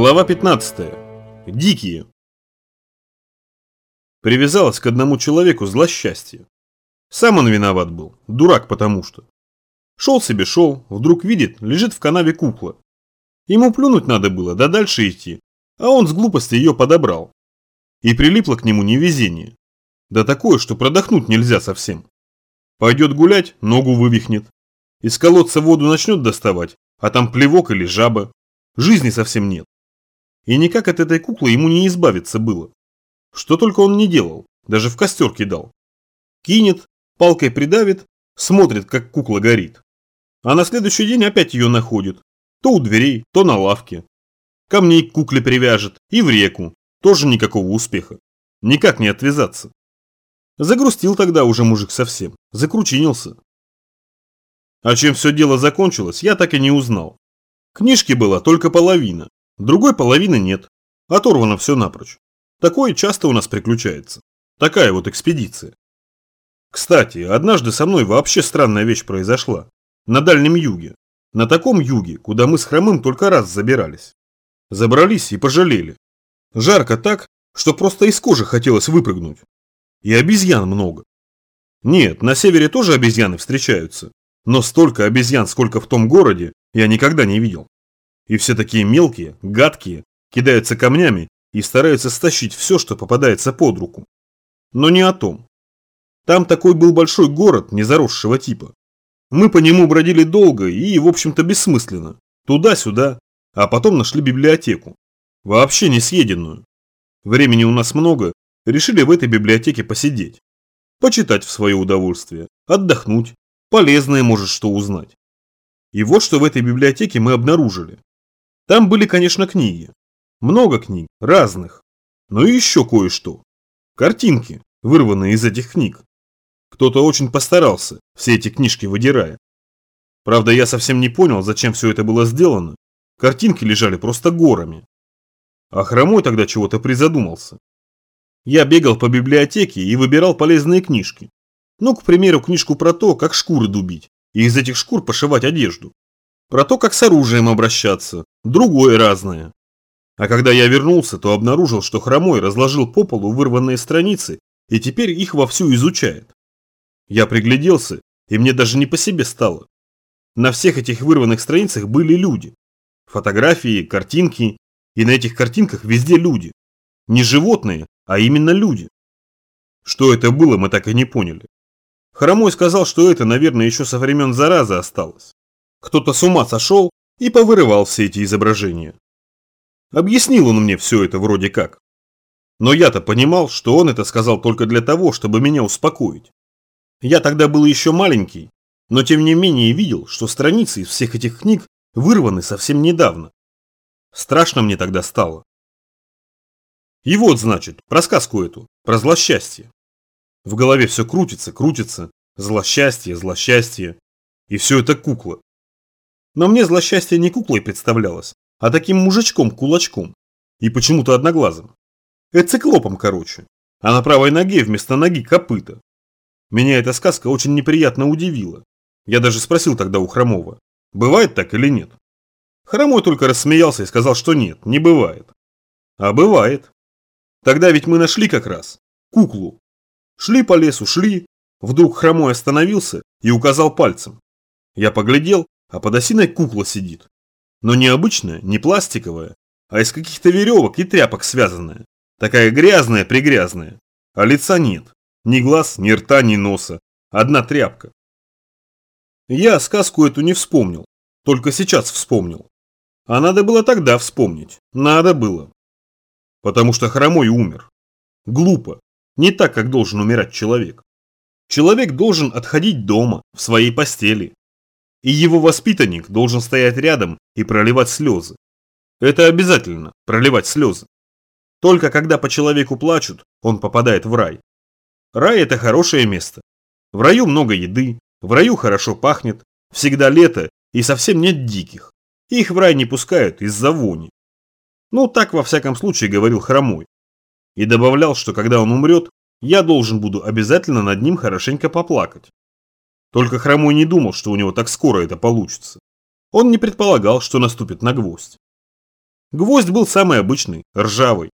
Глава 15. Дикие. Привязалась к одному человеку злосчастье. Сам он виноват был, дурак потому что. Шел себе шел, вдруг видит, лежит в канаве кукла. Ему плюнуть надо было, да дальше идти, а он с глупости ее подобрал. И прилипло к нему невезение. Да такое, что продохнуть нельзя совсем. Пойдет гулять, ногу вывихнет. Из колодца воду начнет доставать, а там плевок или жаба. Жизни совсем нет. И никак от этой куклы ему не избавиться было. Что только он не делал, даже в костер кидал. Кинет, палкой придавит, смотрит, как кукла горит. А на следующий день опять ее находит. То у дверей, то на лавке. Камней к кукле привяжет и в реку. Тоже никакого успеха. Никак не отвязаться. Загрустил тогда уже мужик совсем, закручинился. А чем все дело закончилось, я так и не узнал. Книжки была только половина, Другой половины нет. Оторвано все напрочь. Такое часто у нас приключается. Такая вот экспедиция. Кстати, однажды со мной вообще странная вещь произошла. На Дальнем Юге. На таком юге, куда мы с Хромым только раз забирались. Забрались и пожалели. Жарко так, что просто из кожи хотелось выпрыгнуть. И обезьян много. Нет, на севере тоже обезьяны встречаются. Но столько обезьян, сколько в том городе, я никогда не видел. И все такие мелкие, гадкие, кидаются камнями и стараются стащить все, что попадается под руку. Но не о том. Там такой был большой город незаросшего типа. Мы по нему бродили долго и, в общем-то, бессмысленно. Туда-сюда, а потом нашли библиотеку. Вообще не съеденную. Времени у нас много, решили в этой библиотеке посидеть. Почитать в свое удовольствие, отдохнуть, полезное может что узнать. И вот что в этой библиотеке мы обнаружили. Там были, конечно, книги. Много книг, разных. Но и еще кое-что. Картинки, вырванные из этих книг. Кто-то очень постарался, все эти книжки выдирая. Правда, я совсем не понял, зачем все это было сделано. Картинки лежали просто горами. А Хромой тогда чего-то призадумался. Я бегал по библиотеке и выбирал полезные книжки. Ну, к примеру, книжку про то, как шкуры дубить, и из этих шкур пошивать одежду. Про то, как с оружием обращаться, другое разное. А когда я вернулся, то обнаружил, что Хромой разложил по полу вырванные страницы и теперь их вовсю изучает. Я пригляделся, и мне даже не по себе стало. На всех этих вырванных страницах были люди. Фотографии, картинки, и на этих картинках везде люди. Не животные, а именно люди. Что это было, мы так и не поняли. Хромой сказал, что это, наверное, еще со времен заразы осталось. Кто-то с ума сошел и повырывал все эти изображения. Объяснил он мне все это вроде как. Но я-то понимал, что он это сказал только для того, чтобы меня успокоить. Я тогда был еще маленький, но тем не менее видел, что страницы из всех этих книг вырваны совсем недавно. Страшно мне тогда стало. И вот, значит, про сказку эту, про злосчастье. В голове все крутится, крутится, злосчастье, злосчастье. И все это кукла. Но мне злосчастье не куклой представлялось, а таким мужичком-кулачком. И почему-то одноглазым. Эциклопом, короче. А на правой ноге вместо ноги копыта. Меня эта сказка очень неприятно удивила. Я даже спросил тогда у Хромова, бывает так или нет. Хромой только рассмеялся и сказал, что нет, не бывает. А бывает. Тогда ведь мы нашли как раз куклу. Шли по лесу, шли. Вдруг Хромой остановился и указал пальцем. Я поглядел а под осиной кукла сидит. Но не обычная, не пластиковая, а из каких-то веревок и тряпок связанная. Такая грязная-пригрязная. А лица нет. Ни глаз, ни рта, ни носа. Одна тряпка. Я сказку эту не вспомнил. Только сейчас вспомнил. А надо было тогда вспомнить. Надо было. Потому что хромой умер. Глупо. Не так, как должен умирать человек. Человек должен отходить дома, в своей постели, и его воспитанник должен стоять рядом и проливать слезы. Это обязательно, проливать слезы. Только когда по человеку плачут, он попадает в рай. Рай – это хорошее место. В раю много еды, в раю хорошо пахнет, всегда лето и совсем нет диких. Их в рай не пускают из-за вони. Ну, так во всяком случае говорил Хромой. И добавлял, что когда он умрет, я должен буду обязательно над ним хорошенько поплакать. Только Хромой не думал, что у него так скоро это получится. Он не предполагал, что наступит на гвоздь. Гвоздь был самый обычный, ржавый.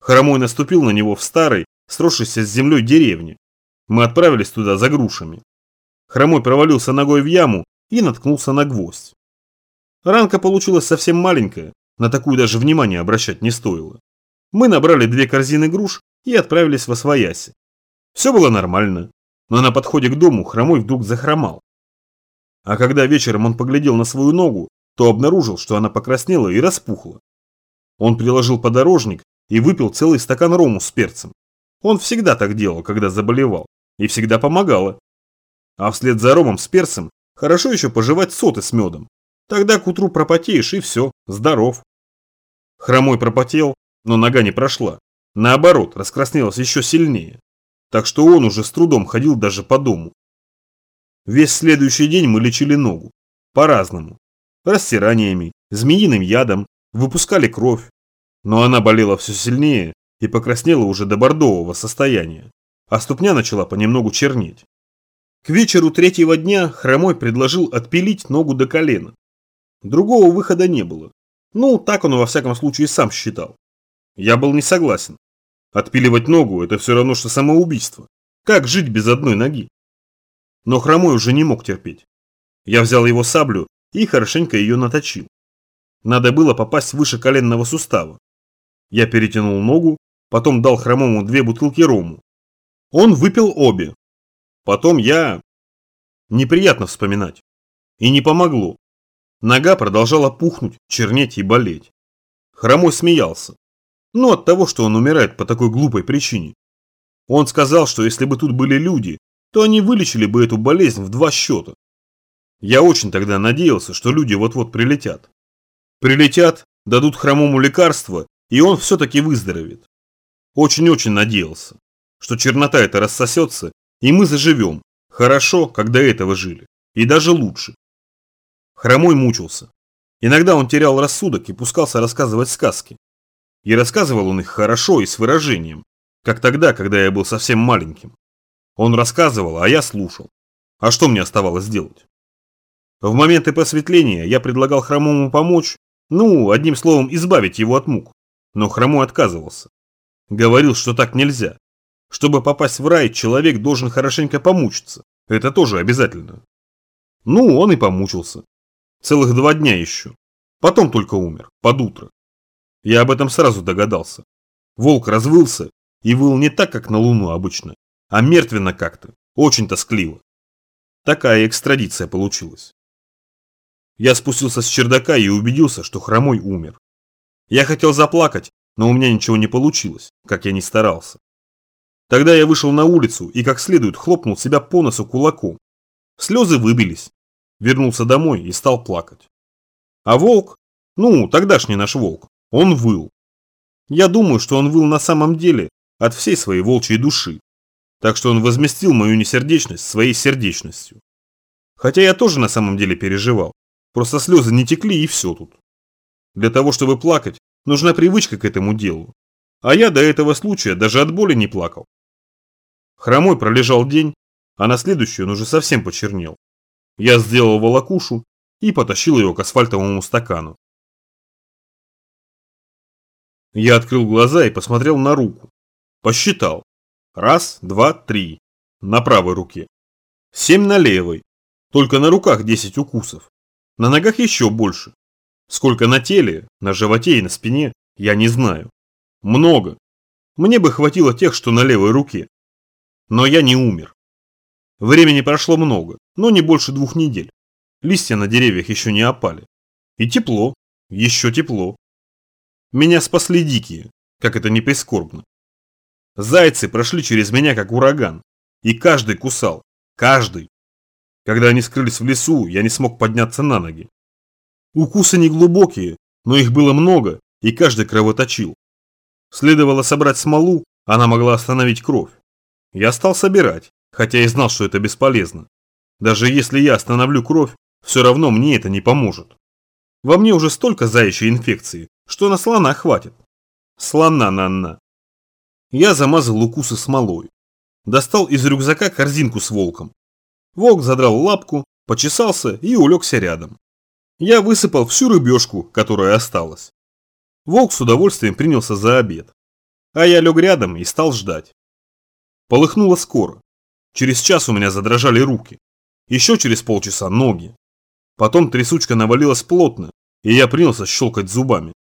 Хромой наступил на него в старой, сросшейся с землей деревне. Мы отправились туда за грушами. Хромой провалился ногой в яму и наткнулся на гвоздь. Ранка получилась совсем маленькая, на такую даже внимания обращать не стоило. Мы набрали две корзины груш и отправились во свояси. Все было нормально, но на подходе к дому Хромой вдруг захромал. А когда вечером он поглядел на свою ногу, то обнаружил, что она покраснела и распухла. Он приложил подорожник и выпил целый стакан рому с перцем. Он всегда так делал, когда заболевал, и всегда помогало. А вслед за ромом с перцем хорошо еще пожевать соты с медом. Тогда к утру пропотеешь и все, здоров. Хромой пропотел, но нога не прошла. Наоборот, раскраснелась еще сильнее. Так что он уже с трудом ходил даже по дому. Весь следующий день мы лечили ногу. По-разному. Растираниями, змеиным ядом, выпускали кровь. Но она болела все сильнее и покраснела уже до бордового состояния, а ступня начала понемногу чернеть. К вечеру третьего дня Хромой предложил отпилить ногу до колена. Другого выхода не было. Ну, так он во всяком случае сам считал. Я был не согласен. Отпиливать ногу – это все равно, что самоубийство. Как жить без одной ноги? Но Хромой уже не мог терпеть. Я взял его саблю и хорошенько ее наточил. Надо было попасть выше коленного сустава. Я перетянул ногу, потом дал Хромому две бутылки рому. Он выпил обе. Потом я... Неприятно вспоминать. И не помогло. Нога продолжала пухнуть, чернеть и болеть. Хромой смеялся. Ну, от того, что он умирает по такой глупой причине. Он сказал, что если бы тут были люди, то они вылечили бы эту болезнь в два счета. Я очень тогда надеялся, что люди вот-вот прилетят. Прилетят, дадут хромому лекарство, и он все-таки выздоровеет. Очень-очень надеялся, что чернота эта рассосется, и мы заживем, хорошо, как до этого жили, и даже лучше. Хромой мучился. Иногда он терял рассудок и пускался рассказывать сказки. И рассказывал он их хорошо и с выражением, как тогда, когда я был совсем маленьким. Он рассказывал, а я слушал. А что мне оставалось делать? В моменты просветления я предлагал Хромому помочь, ну, одним словом, избавить его от мук. Но Хромой отказывался. Говорил, что так нельзя. Чтобы попасть в рай, человек должен хорошенько помучиться. Это тоже обязательно. Ну, он и помучился. Целых два дня еще. Потом только умер, под утро. Я об этом сразу догадался. Волк развылся и выл не так, как на луну обычно, а мертвенно как-то, очень тоскливо. Такая экстрадиция получилась. Я спустился с чердака и убедился, что хромой умер. Я хотел заплакать, но у меня ничего не получилось, как я ни старался. Тогда я вышел на улицу и как следует хлопнул себя по носу кулаком. Слезы выбились, вернулся домой и стал плакать. А волк, ну, тогдашний наш волк, он выл. Я думаю, что он выл на самом деле от всей своей волчьей души, так что он возместил мою несердечность своей сердечностью. Хотя я тоже на самом деле переживал, просто слезы не текли и все тут. Для того, чтобы плакать, нужна привычка к этому делу, а я до этого случая даже от боли не плакал. Хромой пролежал день, а на следующий он уже совсем почернел. Я сделал волокушу и потащил его к асфальтовому стакану. Я открыл глаза и посмотрел на руку. Посчитал. Раз, два, три. На правой руке. Семь на левой. Только на руках десять укусов. На ногах еще больше. Сколько на теле, на животе и на спине, я не знаю. Много. Мне бы хватило тех, что на левой руке. Но я не умер. Времени прошло много, но не больше двух недель. Листья на деревьях еще не опали. И тепло, еще тепло. Меня спасли дикие, как это не прискорбно. Зайцы прошли через меня, как ураган. И каждый кусал. Каждый. Когда они скрылись в лесу, я не смог подняться на ноги. Укусы не глубокие, но их было много, и каждый кровоточил. Следовало собрать смолу, она могла остановить кровь. Я стал собирать, хотя и знал, что это бесполезно. Даже если я остановлю кровь, все равно мне это не поможет. Во мне уже столько заячьей инфекции, что на слона хватит. Слона на Я замазал укусы смолой. Достал из рюкзака корзинку с волком. Волк задрал лапку, почесался и улегся рядом. Я высыпал всю рыбешку, которая осталась. Волк с удовольствием принялся за обед. А я лег рядом и стал ждать. Полыхнуло скоро. Через час у меня задрожали руки. Еще через полчаса ноги. Потом трясучка навалилась плотно, и я принялся щелкать зубами.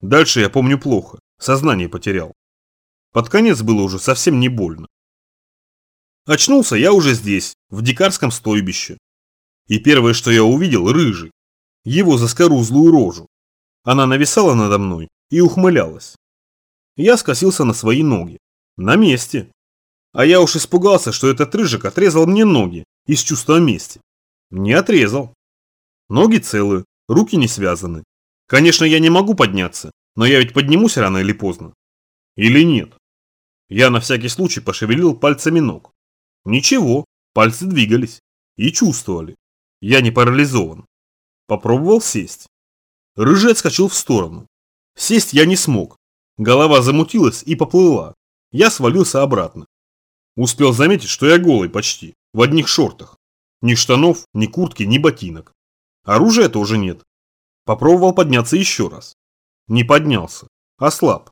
Дальше я помню плохо, сознание потерял. Под конец было уже совсем не больно. Очнулся я уже здесь, в дикарском стойбище. И первое, что я увидел, рыжий. Его заскорузлую рожу. Она нависала надо мной и ухмылялась. Я скосился на свои ноги. На месте. А я уж испугался, что этот рыжик отрезал мне ноги из чувства мести. Не отрезал. Ноги целы, руки не связаны. Конечно, я не могу подняться, но я ведь поднимусь рано или поздно. Или нет? Я на всякий случай пошевелил пальцами ног. Ничего, пальцы двигались и чувствовали. Я не парализован. Попробовал сесть. Рыжий отскочил в сторону. Сесть я не смог. Голова замутилась и поплыла. Я свалился обратно. Успел заметить, что я голый почти, в одних шортах. Ни штанов, ни куртки, ни ботинок. Оружия тоже нет. Попробовал подняться еще раз. Не поднялся, ослаб.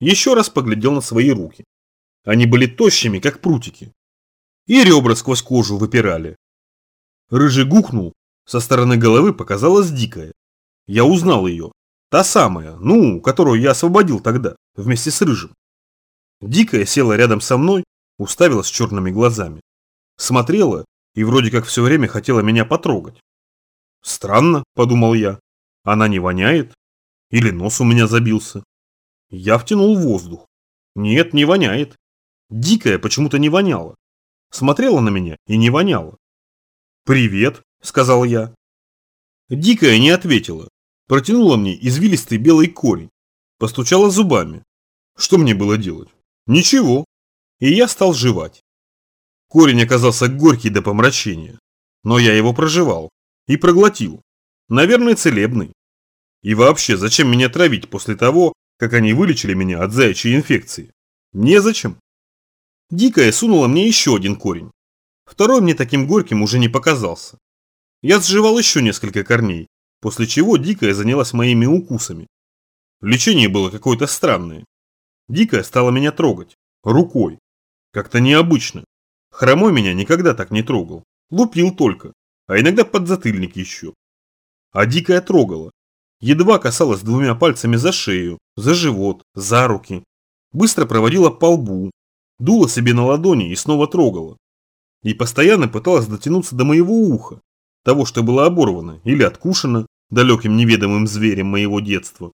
Еще раз поглядел на свои руки. Они были тощими, как прутики. И ребра сквозь кожу выпирали. Рыжий гухнул, со стороны головы показалась дикая. Я узнал ее. Та самая, ну, которую я освободил тогда, вместе с Рыжим. Дикая села рядом со мной, уставилась черными глазами. Смотрела и вроде как все время хотела меня потрогать. Странно, подумал я. Она не воняет? Или нос у меня забился? Я втянул воздух. Нет, не воняет. Дикая почему-то не воняла. Смотрела на меня и не воняла. «Привет», — сказал я. Дикая не ответила, Протянула мне извилистый белый корень. Постучала зубами. Что мне было делать? Ничего. И я стал жевать. Корень оказался горький до помрачения. Но я его прожевал. И проглотил. Наверное, целебный. И вообще, зачем меня травить после того, как они вылечили меня от заячьей инфекции? Незачем. Дикая сунула мне еще один корень. Второй мне таким горьким уже не показался. Я сживал еще несколько корней после чего Дикая занялась моими укусами. Лечение было какое-то странное. Дикая стала меня трогать. Рукой. Как-то необычно. Хромой меня никогда так не трогал. Лупил только. А иногда подзатыльник еще. А Дикая трогала. Едва касалась двумя пальцами за шею, за живот, за руки. Быстро проводила по лбу. Дула себе на ладони и снова трогала. И постоянно пыталась дотянуться до моего уха. Того, что было оборвано или откушено, далеким неведомым зверем моего детства.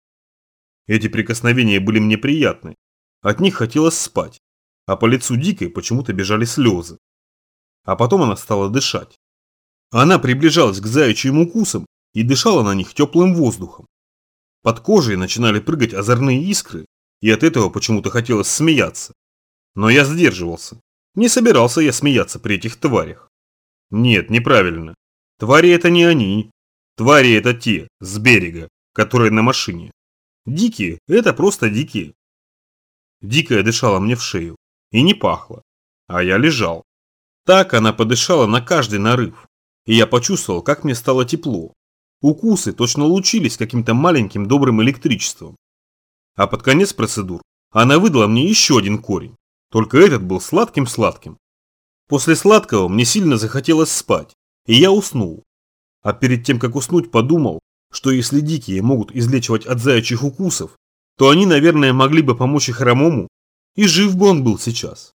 Эти прикосновения были мне приятны. От них хотелось спать, а по лицу Дикой почему-то бежали слезы. А потом она стала дышать. Она приближалась к заячьим укусам и дышала на них теплым воздухом. Под кожей начинали прыгать озорные искры, и от этого почему-то хотелось смеяться. Но я сдерживался. Не собирался я смеяться при этих тварях. Нет, неправильно. Твари это не они, Твари это те, с берега, которые на машине. Дикие – это просто дикие. Дикая дышала мне в шею. И не пахло. А я лежал. Так она подышала на каждый нарыв. И я почувствовал, как мне стало тепло. Укусы точно лучились каким-то маленьким добрым электричеством. А под конец процедур она выдала мне еще один корень. Только этот был сладким-сладким. После сладкого мне сильно захотелось спать, и я уснул. А перед тем, как уснуть, подумал, что если дикие могут излечивать от заячьих укусов, то они, наверное, могли бы помочь и хромому, и жив бы он был сейчас.